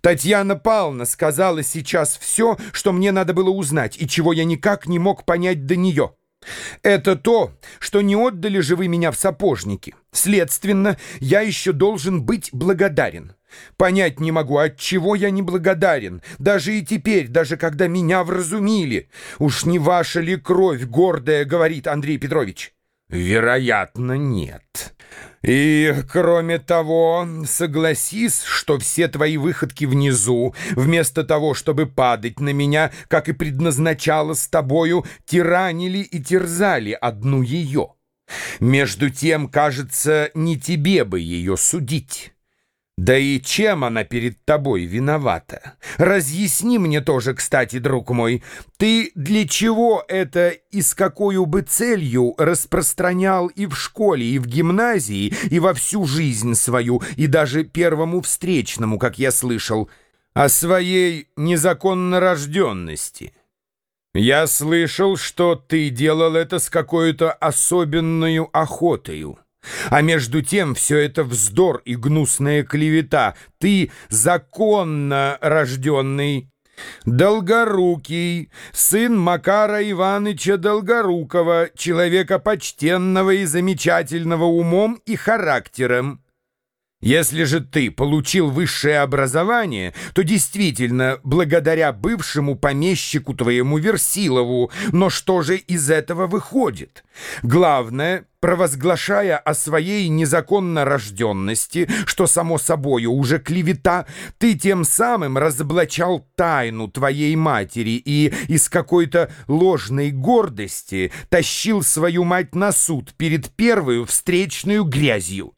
Татьяна Павловна сказала сейчас все, что мне надо было узнать, и чего я никак не мог понять до нее. Это то, что не отдали же вы меня в сапожники. Следственно, я еще должен быть благодарен. Понять не могу, от чего я не благодарен, даже и теперь, даже когда меня вразумили. Уж не ваша ли кровь гордая, говорит Андрей Петрович? Вероятно, нет. И, кроме того, согласись, что все твои выходки внизу, вместо того, чтобы падать на меня, как и предназначало с тобою, тиранили и терзали одну ее. Между тем, кажется, не тебе бы ее судить». Да и чем она перед тобой виновата? Разъясни мне тоже, кстати, друг мой, ты для чего это и с какой бы целью распространял и в школе, и в гимназии, и во всю жизнь свою, и даже первому встречному, как я слышал, о своей незаконно рожденности? Я слышал, что ты делал это с какой-то особенной охотою. А между тем все это вздор и гнусная клевета. Ты законно рожденный, Долгорукий, сын Макара Иваныча Долгорукова, человека почтенного и замечательного умом и характером. Если же ты получил высшее образование, то действительно благодаря бывшему помещику твоему Версилову. Но что же из этого выходит? Главное, провозглашая о своей незаконно рожденности, что само собою уже клевета, ты тем самым разоблачал тайну твоей матери и из какой-то ложной гордости тащил свою мать на суд перед первую встречную грязью.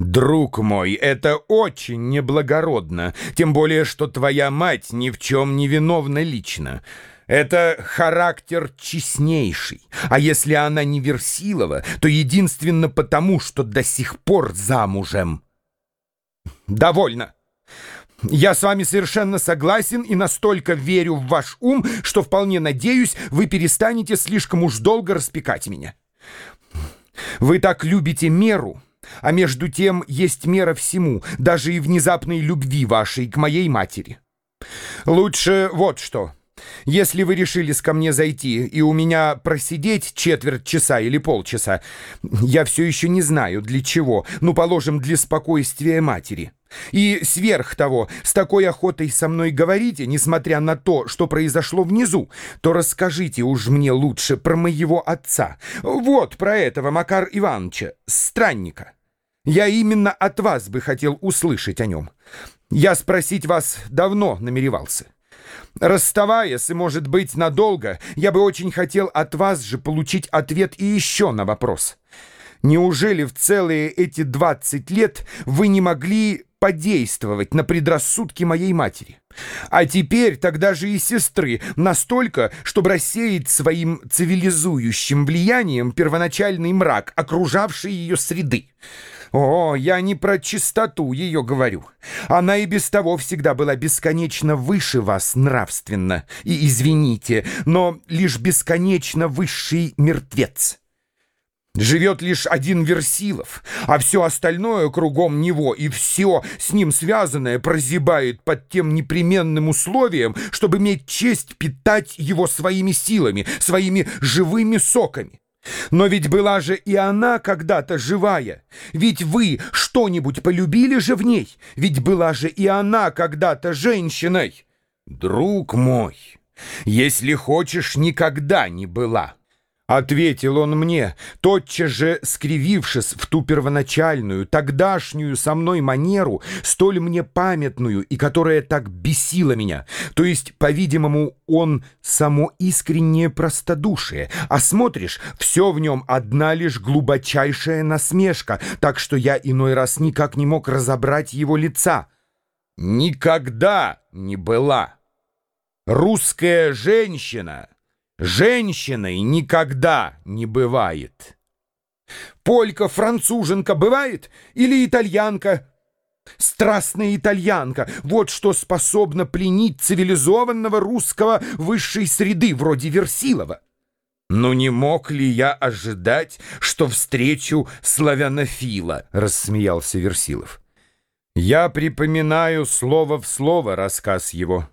«Друг мой, это очень неблагородно, тем более, что твоя мать ни в чем не виновна лично. Это характер честнейший, а если она не Версилова, то единственно потому, что до сих пор замужем». «Довольно!» Я с вами совершенно согласен и настолько верю в ваш ум, что вполне надеюсь, вы перестанете слишком уж долго распекать меня. Вы так любите меру, а между тем есть мера всему, даже и внезапной любви вашей к моей матери. Лучше вот что. Если вы решились ко мне зайти и у меня просидеть четверть часа или полчаса, я все еще не знаю для чего, ну, положим, для спокойствия матери». И сверх того, с такой охотой со мной говорите, несмотря на то, что произошло внизу, то расскажите уж мне лучше про моего отца. Вот про этого Макар Ивановича, странника. Я именно от вас бы хотел услышать о нем. Я спросить вас давно намеревался. Расставаясь, и, может быть, надолго, я бы очень хотел от вас же получить ответ и еще на вопрос. Неужели в целые эти 20 лет вы не могли подействовать на предрассудки моей матери. А теперь тогда же и сестры настолько, чтобы рассеять своим цивилизующим влиянием первоначальный мрак, окружавший ее среды. О, я не про чистоту ее говорю. Она и без того всегда была бесконечно выше вас нравственно. И извините, но лишь бесконечно высший мертвец. Живет лишь один Версилов, а все остальное кругом него и все с ним связанное прозябает под тем непременным условием, чтобы иметь честь питать его своими силами, своими живыми соками. Но ведь была же и она когда-то живая. Ведь вы что-нибудь полюбили же в ней. Ведь была же и она когда-то женщиной. Друг мой, если хочешь, никогда не была. Ответил он мне, тотчас же скривившись в ту первоначальную, тогдашнюю со мной манеру, столь мне памятную и которая так бесила меня. То есть, по-видимому, он само искреннее простодушие, а смотришь, все в нем одна лишь глубочайшая насмешка, так что я иной раз никак не мог разобрать его лица. Никогда не была. Русская женщина Женщиной никогда не бывает. Полька-француженка бывает или итальянка? Страстная итальянка — вот что способно пленить цивилизованного русского высшей среды, вроде Версилова. Но не мог ли я ожидать, что встречу славянофила? — рассмеялся Версилов. Я припоминаю слово в слово рассказ его.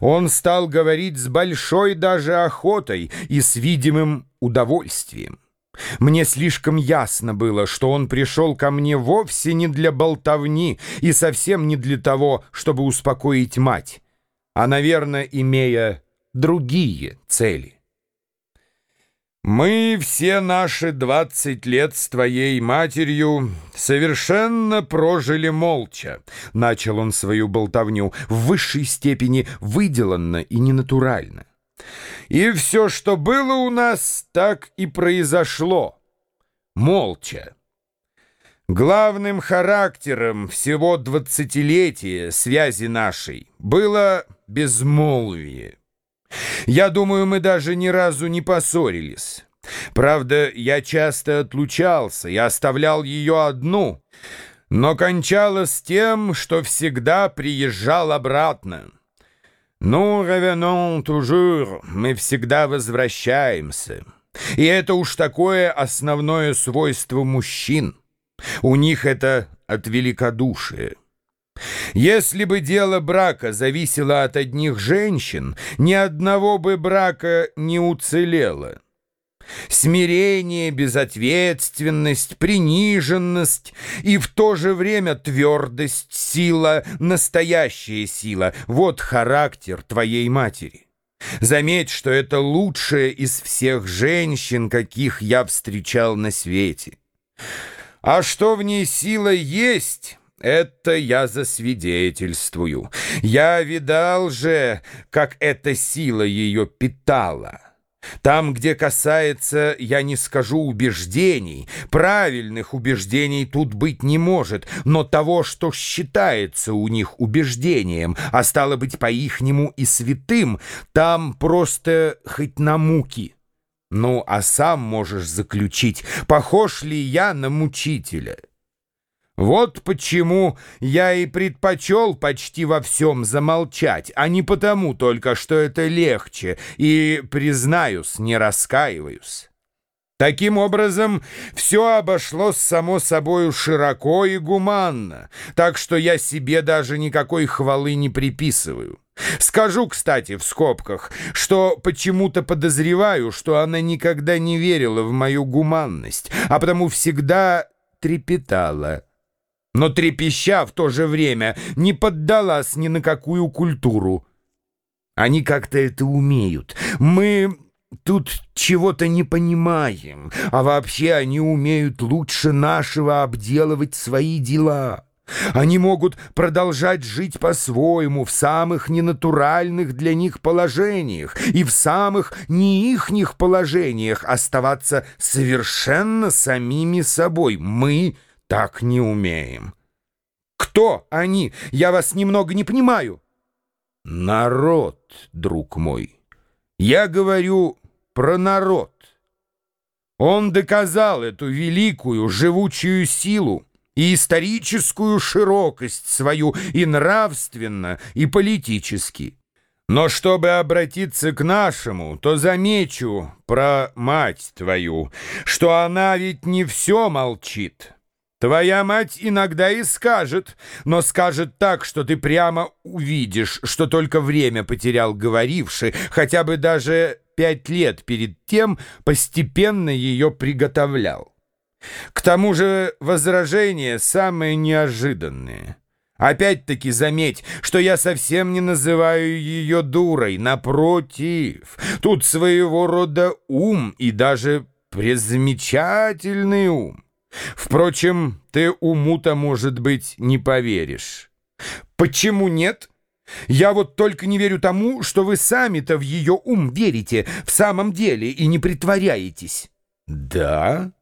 Он стал говорить с большой даже охотой и с видимым удовольствием. Мне слишком ясно было, что он пришел ко мне вовсе не для болтовни и совсем не для того, чтобы успокоить мать, а, наверное, имея другие цели. Мы все наши двадцать лет с твоей матерью совершенно прожили молча, начал он свою болтовню, в высшей степени выделанно и ненатурально. И все, что было у нас, так и произошло. Молча. Главным характером всего двадцатилетия связи нашей было безмолвие. Я думаю, мы даже ни разу не поссорились. Правда, я часто отлучался и оставлял ее одну, но кончалось тем, что всегда приезжал обратно. «Ну, revenons toujours, мы всегда возвращаемся. И это уж такое основное свойство мужчин. У них это от великодушия». Если бы дело брака зависело от одних женщин, ни одного бы брака не уцелело. Смирение, безответственность, приниженность и в то же время твердость, сила, настоящая сила — вот характер твоей матери. Заметь, что это лучшая из всех женщин, каких я встречал на свете. А что в ней сила есть... Это я засвидетельствую. Я видал же, как эта сила ее питала. Там, где касается, я не скажу убеждений, правильных убеждений тут быть не может, но того, что считается у них убеждением, а стало быть по-ихнему и святым, там просто хоть на муки. Ну, а сам можешь заключить, похож ли я на мучителя». Вот почему я и предпочел почти во всем замолчать, а не потому только, что это легче, и, признаюсь, не раскаиваюсь. Таким образом, все обошлось само собою широко и гуманно, так что я себе даже никакой хвалы не приписываю. Скажу, кстати, в скобках, что почему-то подозреваю, что она никогда не верила в мою гуманность, а потому всегда трепетала но трепеща в то же время не поддалась ни на какую культуру. Они как-то это умеют. Мы тут чего-то не понимаем, а вообще они умеют лучше нашего обделывать свои дела. Они могут продолжать жить по-своему в самых ненатуральных для них положениях и в самых не ихних положениях оставаться совершенно самими собой. Мы — так не умеем. Кто они? Я вас немного не понимаю. Народ, друг мой. Я говорю про народ. Он доказал эту великую живучую силу и историческую широкость свою и нравственно, и политически. Но чтобы обратиться к нашему, то замечу про мать твою, что она ведь не все молчит. Твоя мать иногда и скажет, но скажет так, что ты прямо увидишь, что только время потерял говоривший, хотя бы даже пять лет перед тем постепенно ее приготовлял. К тому же возражения самые неожиданные. Опять-таки заметь, что я совсем не называю ее дурой, напротив, тут своего рода ум и даже презамечательный ум. Впрочем, ты уму-то, может быть, не поверишь. Почему нет? Я вот только не верю тому, что вы сами-то в ее ум верите в самом деле и не притворяетесь. Да?